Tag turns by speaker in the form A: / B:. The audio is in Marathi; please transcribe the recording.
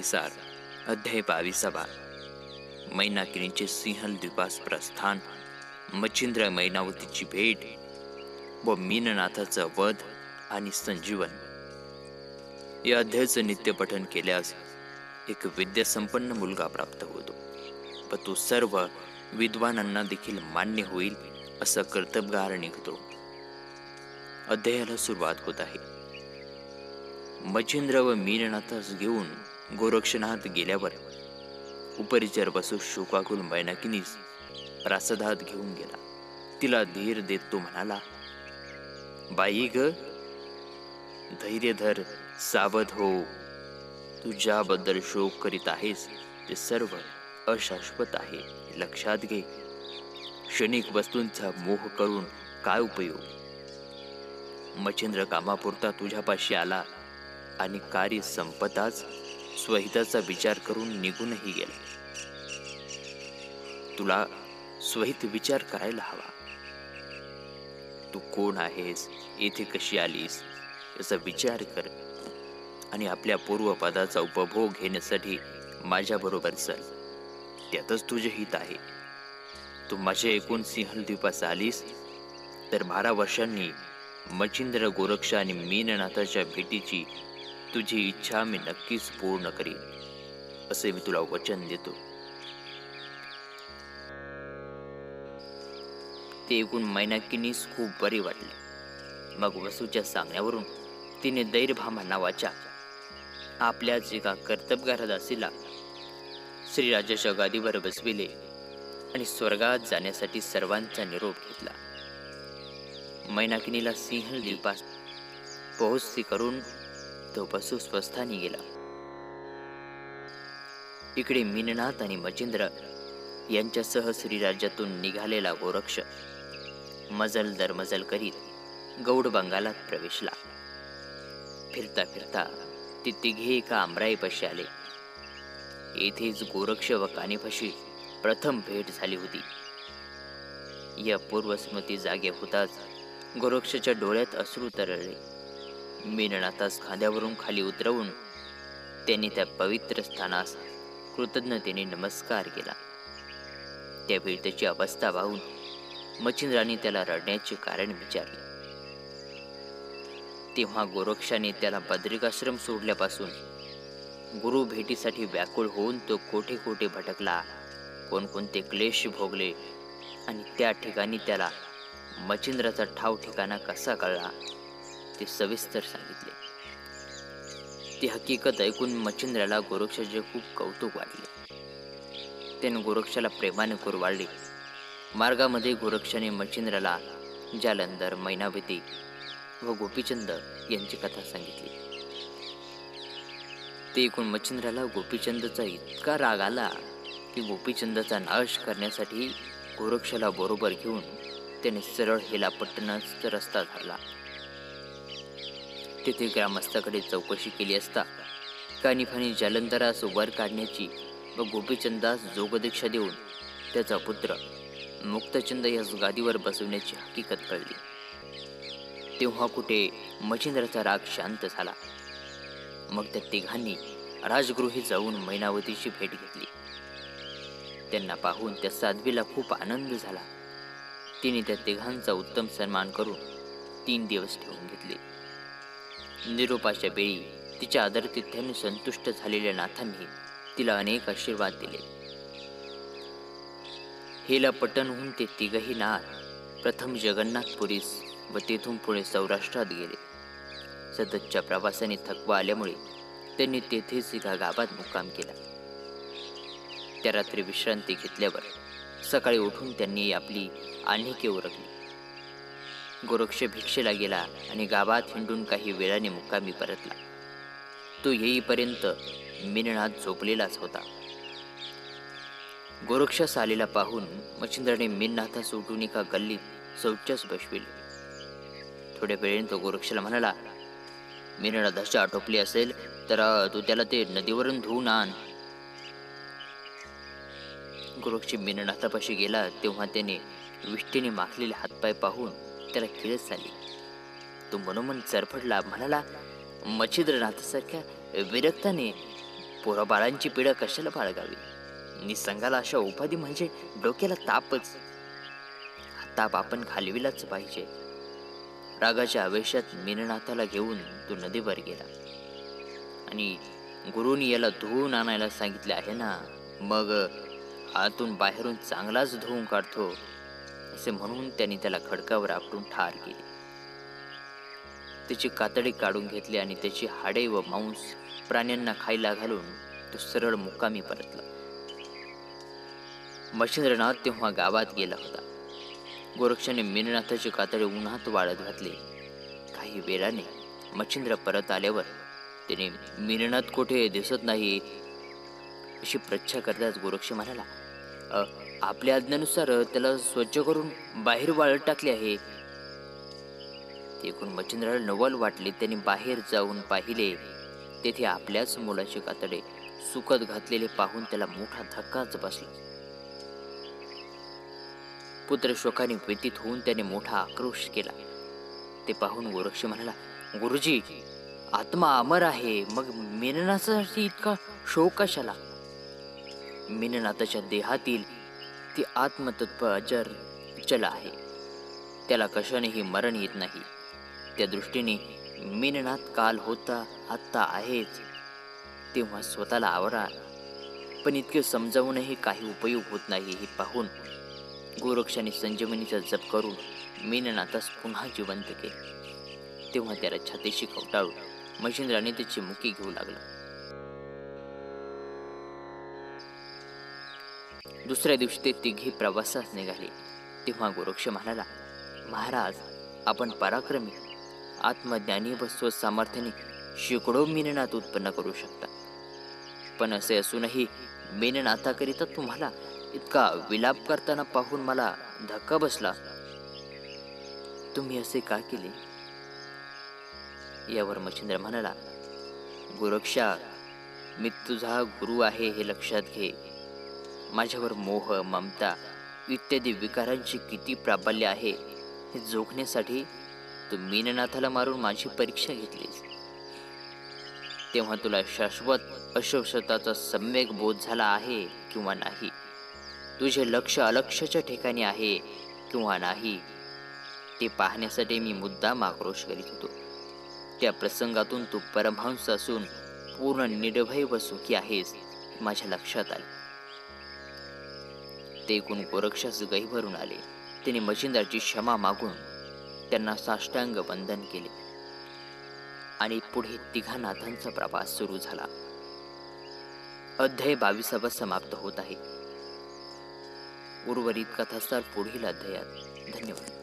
A: प्रतिसाद अध्याय बावीसावा. मैनाकिनीचे सिंहल द्वीपास प्रस्थान मच्छिंद्र मैनावतीची भेट व मीननाथाचं वध आणि संजीवन. या अध्यायाचं नित्यपठन केल्यास एक विद्यासंपन्न मुलगा प्राप्त होतो व तो सर्व विद्वानांना देखील मान्य होईल असं कर्तबगार निघतो. अध्यायाला सुरुवात होत आहे. मच्छिंद्र व मीननाथास घेऊन गोरक्षनाथ गेल्यावर उपरिचर बसू शोकाकुल मैनाकिनीस प्रासदात घेऊन गेला. तिला धीर देत तो म्हणाला बाई ग धैर्य धर सावध हो. तू ज्याबद्दल शोक करीत आहेस ते सर्व अशाश्वत आहे लक्षात घे. क्षणिक वस्तूंचा मोह करून काय उपयोग? मच्छिंद्र कामापुरता तुझ्यापाशी आला आणि कार्य संपताच स्वहिताचा विचार करून निघूनही गेला. तुला स्वहित विचार करायला हवा. तू कोण आहेस? येथे कशी आलीस? याचा विचार कर. आणि आपल्या पूर्वपदाचा उपभोग घेण्यासाठी माझ्याबरोबर चल. त्यातच तुझे हित आहे. तू माझे एकूण सिंहलद्वीपास आलीस तर बारा वर्षांनी मच्छिंद्र गोरक्ष आणि मीननाथाच्या भेटीची तुझी इच्छा मी नक्कीच पूर्ण करीन. असे मी तुला वचन देतो. ते ऐकून मैनाकिनीस खूप बरे वाटले. मग वसूच्या सांगण्यावरून तिने दैरभामा नावाच्या आपल्याच एका कर्तबगार दासीला श्रीराजाच्या गादीवर बसविले आणि स्वर्गात जाण्यासाठी सर्वांचा निरोप घेतला. मैनाकिनीला सिंह लिपास पोहोचती करून तो पशु स्वस्थानी गेला। इकडे मीननाथ आणि मचिंद्र यांच्यासह श्रीराज्यातून निघालेला गोरक्ष मजल दरमजल करीत गौड बंगालात प्रवेशला। फिरता फिरता ते तिघे एका आमराईपाशी आले। येथेच गोरक्ष व कानेपाशी प्रथम भेट झाली होती। या पूर्वस्मृती जागे होताच गोरक्षच्या डोळ्यात अश्रू तरळले। मीननाथास खांद्यावरून खाली उतरवून त्यांनी त्या पवित्र स्थानास कृतज्ञतेने नमस्कार केला. त्यावेळी त्याची अवस्था पाहून मच्छिंद्राने त्याला रडण्याचे कारण विचारले. तेव्हा गोरक्षाने त्याला बद्रिकाश्रम सोडल्यापासून गुरु भेटीसाठी व्याकुळ होऊन तो कोठे कोठे भटकला कोणकोणते क्लेश भोगले आणि त्या ठिकाणी त्याला मच्छिंद्राचा ठाव ठिकाणा कसा कळला? ते सविस्तर सांगितले. ती हकीकत ऐकून मच्छिंद्राला गोरक्षाचे खूप कौतुक वाटले. त्याने गोरक्षाला प्रेमाने कुरवाळले. मार्गामध्ये गोरक्षाने मच्छिंद्राला जालंधर मैनावती व गोपीचंद यांची कथा सांगितली. ते ऐकून मच्छिंद्राला गोपीचंदचा इतका राग आला की गोपीचंदचा नाश करण्यासाठी गोरक्षाला बरोबर घेऊन त्याने सरळ हेलापट्टणच रस्ता झाला तेथे ग्रामस्थाकडे चौकशी केली असता कानिफानी जालंधरास वर काढण्याची व गोपीचंदास जोगदीक्षा देऊन त्याचा पुत्र मुक्तचंद यास गादीवर बसवण्याची हकीकत कळली. तेव्हा कुठे मच्छिंद्राचा राग शांत झाला. मग त्या तिघांनी राजगृही जाऊन मैनावतीची भेट घेतली. त्यांना पाहून त्या साध्वीला खूप आनंद झाला. तिने त्या तिघांचा उत्तम सन्मान करून तीन दिवस ठेवून घेतले. निरोपाच्या वेळी तिच्या आदरतिथ्याने संतुष्ट झालेल्या नाथांनी तिला अनेक आशीर्वाद दिले. हेला पटणहून ते तिघही नाथ प्रथम जगन्नाथपुरीस व तेथून पुढे सौराष्ट्रात गेले. सततच्या प्रवासाने थकवा आल्यामुळे त्यांनी तेथेच एका गावात मुक्काम केला. त्या रात्री विश्रांती घेतल्यावर सकाळी उठून त्यांनी आपली आणिके ओरखली गोरक्ष भिक्षेला गेला आणि गावात हिंडून काही वेळाने मुक्कामी परतला. तो येईपर्यंत मीननाथ झोपलेलाच होता. गोरक्षास आलेला पाहून मच्छिंद्राने मिननाथा सुटून एका गल्लीत शौचास बसविले. थोड्या वेळेने तो गोरक्षाला म्हणाला मीननाथाची आटोपली असेल तर तू त्याला ते नदीवरून धुवून आण. गोरक्षी मिननाथापाशी गेला तेव्हा त्याने विष्टीने माखलेले हातपाय पाहून त्याला किळस आली तो मनोमन चरफडला म्हणाला मच्छिद्रनाथासारख्या विरक्ताने पोराबाळांची पिढा कशाला बाळगावी? निसंगाला अशा उपाधी म्हणजे डोक्याला तापच. ताप आपण घालविलाच पाहिजे. रागाच्या आवेशात मीननाथाला घेऊन तो नदीवर गेला. आणि गुरुनी याला धुवून आणायला सांगितले आहे ना मग आतून बाहेरून चांगलाच धुवून काढतो. असे म्हणून त्यांनी त्याला खडकावर आपटून ठार केले. त्याची कातडी काढून घेतली आणि त्याची हाडे व मांस प्राण्यांना खायला घालून तो सरळ मुक्कामी परतला. मच्छिंद्रनाथ तेव्हा गावात गेला होता. गोरक्षाने मीननाथाची कातडी उन्हात वाळत घातली. काही वेळाने मच्छिंद्र परत आल्यावर त्याने मीननाथ कुठे दिसत नाही अशी प्रच्छा करताच गोरक्ष म्हणाला आपल्या आज्ञानुसार त्याला स्वच्छ करून बाहेर वाळत टाकले आहे. ते ऐकून मच्छिंद्राला नवल वाटले त्यांनी बाहेर जाऊन पाहिले. तेथे आपल्याच मुलाचे कातडे सुकत घातलेले पाहून त्याला मोठा धक्काच बसला. पुत्र शोकाने व्यतीत होऊन त्याने मोठा आक्रोश केला. ते पाहून गोरक्ष म्हणाला गुरुजी आत्मा अमर आहे. मग मेननासाठी इतका शोक कशाला? मेननाथाच्या देहातील ती आत्मतत्व अजर चल आहे. त्याला कशानेही मरण येत नाही. त्या दृष्टीने मीननाथ काल होता आत्ता आहेच. तेव्हा स्वतःला आवरा. पण इतके समजावूनही काही उपयोग होत नाही हे पाहून गोरक्षाने संजीवनीचा जप करून मीननाथास पुन्हा जिवंत केले. तेव्हा त्याला छातीशी खवटाळून मशिंद्राने त्याची मुकी घेऊ लागला. दुसऱ्या दिवशी ते तिघे प्रवासास निघाले. तेव्हा गोरक्ष म्हणाला महाराज आपण पराक्रमी. आत्मज्ञानी व स्वसामर्थ्याने शेकडो मीननाथ उत्पन्न करू शकता. पण असे असूनही मीननाथाकरिता तुम्हाला इतका विलाप करताना पाहून मला धक्का बसला. तुम्ही असे का केले? यावर मच्छिंद्र म्हणाला गोरक्षा मी तुझा गुरु आहे हे लक्षात घे. माझ्यावर मोह ममता इत्यादी विकारांची किती प्राबल्य आहे हे जोखण्यासाठी तू मीननाथाला मारून माझी परीक्षा घेतलीस. तेव्हा तुला शाश्वत अशोषताचा सम्यक बोध झाला आहे किंवा नाही? तुझे लक्ष अलक्षच्या ठिकाणी आहे किंवा नाही? ते पाहण्यासाठी मी मुद्दाम आक्रोश करीत होतो. त्या प्रसंगातून तू परमहंस असून पूर्ण निर्भय व सुखी आहेस माझ्या लक्षात आले. ते ऐकून गोरक्षास गही भरून आले. त्याने मशिंदाची क्षमा मागून त्यांना साष्टांग वंदन केले. आणि पुढे तिघा नाथांचा प्रवास सुरू झाला. अध्याय बावीसावा समाप्त होत आहे. उर्वरित कथासार पुढील अध्यायात. धन्यवाद.